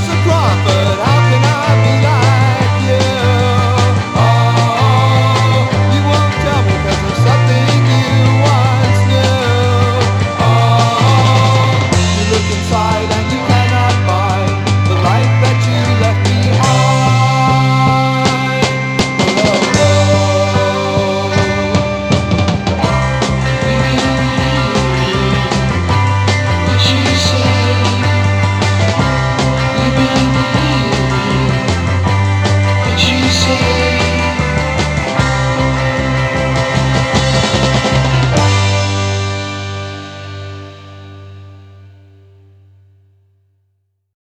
Across cross.